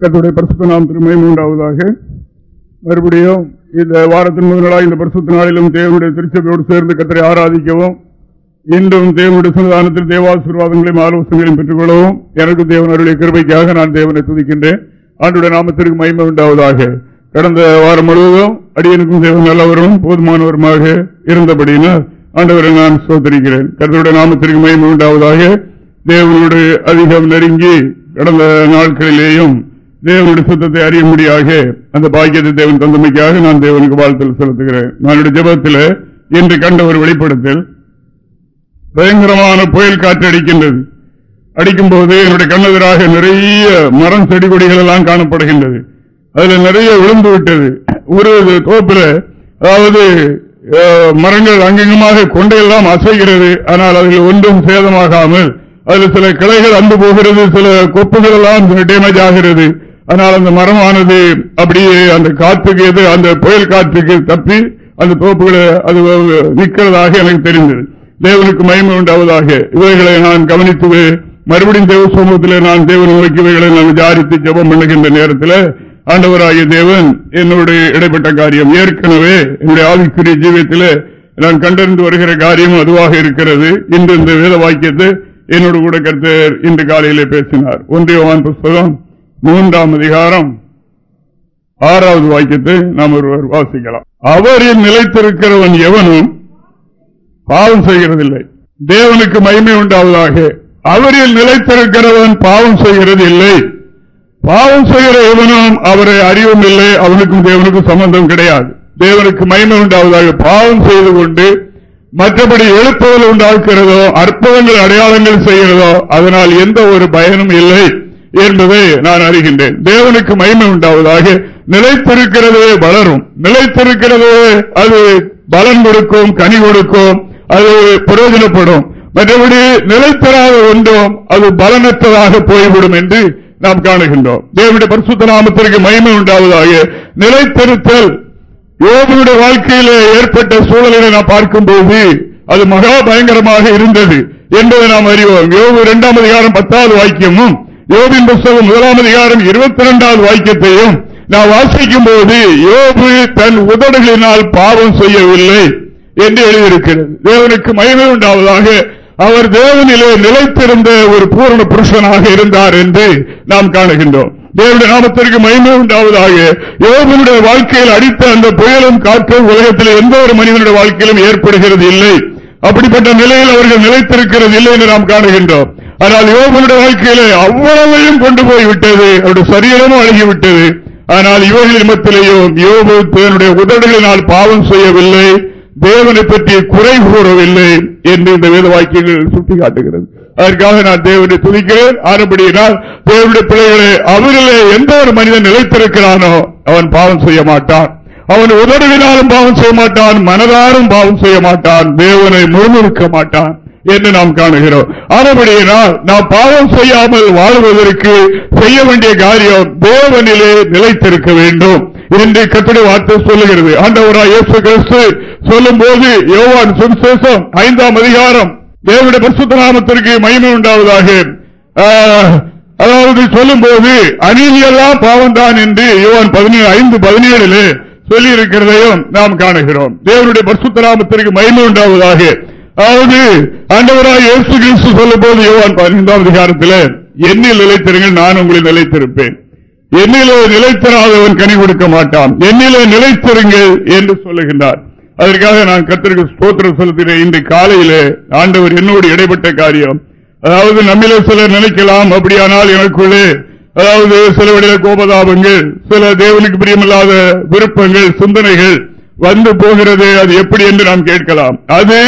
கத்துடைய பரிசுத்த நாம் திருமை மூன்றாவதாக மறுபடியும் இந்த வாரத்தின் முதல் நாளாக இந்த பரிசுத்த நாளிலும் தேவனுடைய திருச்சபையோடு சேர்ந்து கத்தரை ஆராதிக்கவும் இன்றும் தேவனுடைய சன்னிதானத்தில் தேவாசீர்வாதங்களையும் ஆலோசனைகளையும் பெற்றுக்கொள்ளவும் எனக்கு தேவன் அருடைய கிருபைக்காக நான் தேவனை துதிக்கின்றேன். ஆண்டுடைய நாமத்திற்கு மகிமை உண்டாவதாக. கடந்த வாரம் முழுவதும் அடியனுக்கும் தேவன் நல்லவரும் போதுமானவருமாக இருந்தபடியினால் ஆண்டவரை நான் சோதரிக்கிறேன் கருத்துடைய நாமத்திற்கு மகிமை உண்டாவதாக. தேவனுடைய அதிகம் நெருங்கி கடந்த நாட்களிலேயும் தேவனுடைய சுத்தத்தை அறிய முடியாக அந்த பாக்கியத்தை தேவன் தந்தமைக்காக நான் தேவனுக்கு வாழ்த்தல் செலுத்துகிறேன். நான் ஜபத்தில் இன்று கண்ட ஒரு வெளிப்படத்தில். பயங்கரமான புயல் காற்று அடிக்கின்றது. அடிக்கும் போது என்னுடைய கண்ணெதிராக நிறைய மரம் செடி கொடிகள் எல்லாம் காணப்படுகின்றது. அதுல நிறைய விழுந்து விட்டது. ஒரு தோப்பில் அதாவது மரங்கள் அங்கங்கமாக கொண்டையெல்லாம் அசைகிறது. ஆனால் அதில் ஒன்றும் சேதமாகாமல் அதில் சில கிளைகள் அன்பு போகிறது சில கொப்புகள் எல்லாம் டேமேஜ் ஆகிறது. ஆனால் அந்த மரமானது அப்படியே அந்த காற்றுக்கு எது அந்த புயல் காற்றுக்கு தப்பி அந்த தோப்புகளை அது நிற்கிறதாக எனக்கு தெரிந்தது. தேவனுக்கு மயமை உண்டாவதாக. இவைகளை நான் கவனித்து மறுபடியும் தேவ சமூகத்தில் நான் தேவன் நோக்கி இவைகளை நான் விசாரித்து ஜபம் பண்ணுகின்ற நேரத்தில் ஆண்டவராகிய தேவன் என்னுடைய இடைப்பட்ட காரியம். ஏற்கனவே என்னுடைய ஆவிக்குரிய ஜீவியத்தில் நான் கண்டறிந்து வருகிற காரியம் அதுவாக இருக்கிறது. இன்று இந்த வேத வாக்கியத்தை என்னோடு கூட கருத்தர் இன்று காலையிலே பேசினார். ஒன்றியவான் புஸ்தகம் மூன்றாம் அதிகாரம். ஆறாவது வாக்கியத்தை நாம் ஒருவர் வாசிக்கலாம். அவரில் நிலைத்திருக்கிறவன் எவனும் பாவம் செய்கிறதில்லை. தேவனுக்கு மகிமை உண்டாவதாக. அவரில் நிலைத்திருக்கிறவன் பாவம் செய்கிறது இல்லை பாவம் செய்கிற எவனும் அவரை அறிவும் இல்லை. அவனுக்கும் தேவனுக்கும் சம்பந்தம் கிடையாது. தேவனுக்கு மகிமை உண்டாவதாக பாவம் செய்து கொண்டு மற்றபடி எழுப்புதல் உண்டாக்குகிறதோ அற்புதங்கள் அடையாளங்கள் செய்கிறதோ அதனால் எந்த ஒரு பயனும் இல்லை. என்பதை நான் அறிகின்றேன். தேவனுக்கு மகிமை உண்டாவதாக நிலைத்திருக்கிறதே வளரும். நிலைத்திருக்கிறதே அது பலன் கொடுக்கும் கனி கொடுக்கும் அது பிரயோஜனப்படும். மற்றபடி நிலைத்தராத ஒன்றும் அது பலனற்றதாக போய்விடும் என்று நாம் காணுகின்றோம். தேவனுடைய பரிசுத்த நாமத்திற்கு மகிமை உண்டாவதாக நிலைத்திருத்தல் யோகனுடைய வாழ்க்கையில் ஏற்பட்ட சூழலை நாம் பார்க்கும்போது அது மகா பயங்கரமாக இருந்தது என்பதை நாம் அறிவோம். யோகு இரண்டாம் அதிகாரம் பத்தாவது வாக்கியமும் யோபின் புஸ்தகம் முதலாம் அதிகாரம் இருபத்தி இரண்டாவது வாக்கியத்தையும் நான் வாசிக்கும் போது யோபு தன் உதடுகளினால் பாவம் செய்யவில்லை என்று எழுதியிருக்கிறது. தேவனுக்கு மகிமை உண்டாவதாக அவர் தேவனிலே நிலைத்திருந்த ஒரு பூரண புருஷனாக இருந்தார் என்று நாம் காணுகின்றோம். தேவனுடைய நாமத்திற்கு மகிமை உண்டாவதாக யோகனுடைய வாழ்க்கையில் அடித்த அந்த புயலும் காற்றும் உலகத்தில் எந்த ஒரு மனிதனுடைய வாழ்க்கையிலும் ஏற்படுகிறது இல்லை. அப்படிப்பட்ட நிலையில் அவர்கள் நிலைத்திருக்கிறது இல்லை என்று நாம் காணுகின்றோம். ஆனால் யோகனுடைய வாழ்க்கையிலே அவ்வளவையும் கொண்டு போய்விட்டது அவருடைய சரீரமும் அழகிவிட்டது ஆனால் இவர்களின் மத்திலேயும் யோகு தன்னுடைய உதடுகளினால் பாவம் செய்யவில்லை தேவனை பற்றி குறை கூறவில்லை என்று இந்த வேத வாக்கியங்கள் சுட்டிக்காட்டுகிறது. அதற்காக நான் தேவனை துதிக்கிறேன். ஆரம்படியினால் தேவனுடைய பிள்ளைகளை அவர்களே எந்த ஒரு மனிதன் நிலைத்திருக்கிறானோ அவன் பாவம் செய்ய மாட்டான். அவன் உதடுவினாலும் பாவம் செய்ய மாட்டான் மனதாரும் பாவம் செய்ய மாட்டான் தேவனை முழுமுறுக்க மாட்டான். என்று நாம் காணுகிறோம். ஆனபடியினால் நாம் பாவம் செய்யாமல் வாழ்வதற்கு செய்ய வேண்டிய காரியம் தேவனிலே நிலைத்திருக்க வேண்டும். என்று கட்டுரை வார்த்தை சொல்லுகிறது. ஆண்டவராய் இயேசு கிறிஸ்து சொல்லும் போது யோவான் சுவிசேஷம் ஐந்தாம் அதிகாரம் தேவனுடைய பரிசுத்த நாமத்திற்கு மகிமை உண்டாவதாக. அதாவது சொல்லும் போது அநீதியெல்லாம் பாவம் தான் என்று யோவான் பதினேழு ஐந்து பதினேழு சொல்லி இருக்கிறதையும் நாம் காணுகிறோம். தேவனுடைய பரிசுத்தராமத்திற்கு மகிமை உண்டாவதாக. அதாவது ஆண்டவராக இயேசு கிறிஸ்து சொல்லும் போது யோவான் பதினைந்தாம் அதிகாரத்தில் என்னில் நிலைத்திருங்கள் நான் உங்களை நிலைத்திருப்பேன். என்னிலே நிலைத்தராதவன் கனி கொடுக்க மாட்டான். என்னிலே நிலைத்திருங்கள் என்று சொல்லுகின்றார். அதற்காக நான் கத்திற்கு ஸ்தோத்திரம் செலுத்தினேன். இன்று காலையிலே ஆண்டவர் என்னோடு இடைப்பட்ட காரியம். அதாவது நம்மிலே சிலர் நினைக்கலாம் அப்படியானால் எனக்குள்ளே அதாவது சில வழியில கோபதாபங்கள் சில தேவனுக்கு பிரியமில்லாத விருப்பங்கள் சிந்தனைகள் வந்து போகிறது அது எப்படி என்று நாம் கேட்கலாம். அது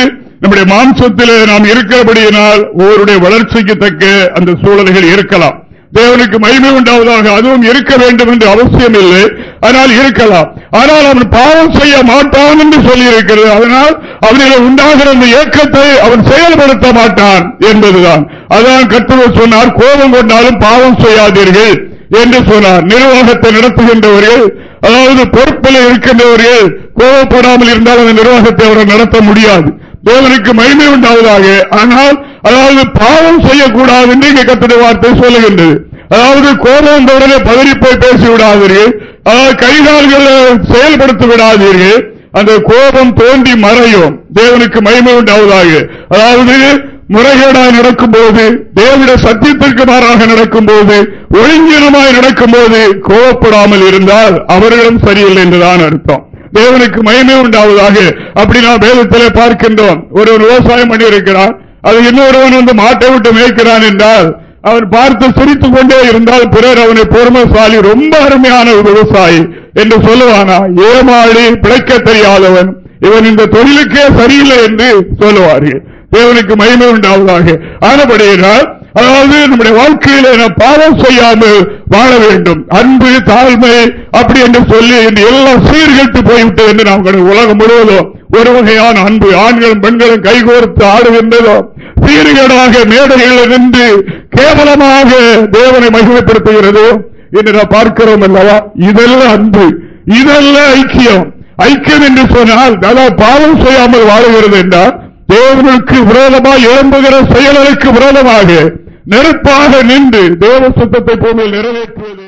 நம்முடைய மாம்சத்தில் நாம் இருக்கிறபடியினால் ஒருவருடைய வளர்ச்சிக்கு தக்க அந்த சூழல்கள் இருக்கலாம். தேவனுக்கு மகிமை உண்டாவதாக அதுவும் இருக்க வேண்டும் என்று அவசியம் இல்லை. ஆனால் இருக்கலாம். ஆனால் அவன் பாவம் செய்ய மாட்டான் என்று சொல்லியிருக்கிறது. அதனால் அவனில் உண்டாகிற அந்த இயக்கத்தை அவன் செயல்படுத்த மாட்டான் என்பதுதான். அதான் கற்றுவர் சொன்னார் கோபம் கொண்டாலும் பாவம் செய்யாதீர்கள் என்று சொன்னார். நிர்வாகத்தை நடத்துகின்றவர்கள் அதாவது பொறுப்பில் இருக்கின்றவர்கள் கோபப்படாமல் இருந்தால் அந்த நிர்வாகத்தை அவர்கள் நடத்த முடியாது. தேவனுக்கு மகிமை உண்டாவதாக. ஆனால் அதாவது பாவம் செய்யக்கூடாது என்று இங்கே கத்துடைய வார்த்தை சொல்லுகின்றது. அதாவது கோபம் உடனே பதறி போய் பேசிவிடாதீர்கள். அதாவது செயல்படுத்தி விடாதீர்கள் அந்த கோபம் தோண்டி மறையும். தேவனுக்கு மகிமை உண்டாவதாக. அதாவது முறைகேடாய் நடக்கும் போது தேவிட சத்தியத்திற்கு மாறாக நடக்கும் போது ஒழுங்கீனமாய் நடக்கும் போது கோவப்படாமல் இருந்தால் அவர்களும் சரியில்லை என்றுதான் அர்த்தம். தேவனுக்கு மயமே உண்டாவதாக. அப்படி நாம் வேதத்திலே பார்க்கின்றோம். ஒரு விவசாயம் பண்ணி இருக்கிறான் அது இன்னொருவன் வந்து மாட்டை விட்டு மேய்க்கிறான் என்றால் அவன் பார்த்து சிரித்துக் கொண்டே இருந்தால் பிறர் அவனை பொறுமைசாலி ரொம்ப அருமையான விவசாயி என்று சொல்லுவானா? ஏமாடி பிழைக்க தெரியாதவன். இவன் இந்த தொழிலுக்கே சரியில்லை என்று சொல்லுவார்கள். தேவனுக்கு மகிமை உண்டாவதாக. ஆனபடியினால் அதாவது நம்முடைய வாழ்க்கையில நாம் பாவம் செய்யாமல் வாழ வேண்டும். அன்பு தாழ்மை அப்படி என்று சொல்லி எல்லாம் சீர்கட்டு போய்விட்டது என்று நாம் உலகம் முழுவதும் ஒரு வகையான அன்பு ஆண்களும் பெண்களும் கைகோர்த்து ஆடுகின்றதோ சீர்கேடாக மேடைகளில் நின்று கேவலமாக தேவனை மகிமைப்படுத்துகிறதோ என்று நாம் பார்க்கிறோம் அல்லவா? இதெல்லாம் அன்பு இதெல்லாம் ஐக்கியம். ஐக்கியம் என்று சொன்னால் பாவம் செய்யாமல் வாழுகிறது என்றால் தேவனுக்கு விரோதமாக எழும்புகிற செயல்களுக்கு விரோதமாக நெருப்பாக நின்று தேவ சுத்தத்தை பூமியில் நிறைவேற்றுவது.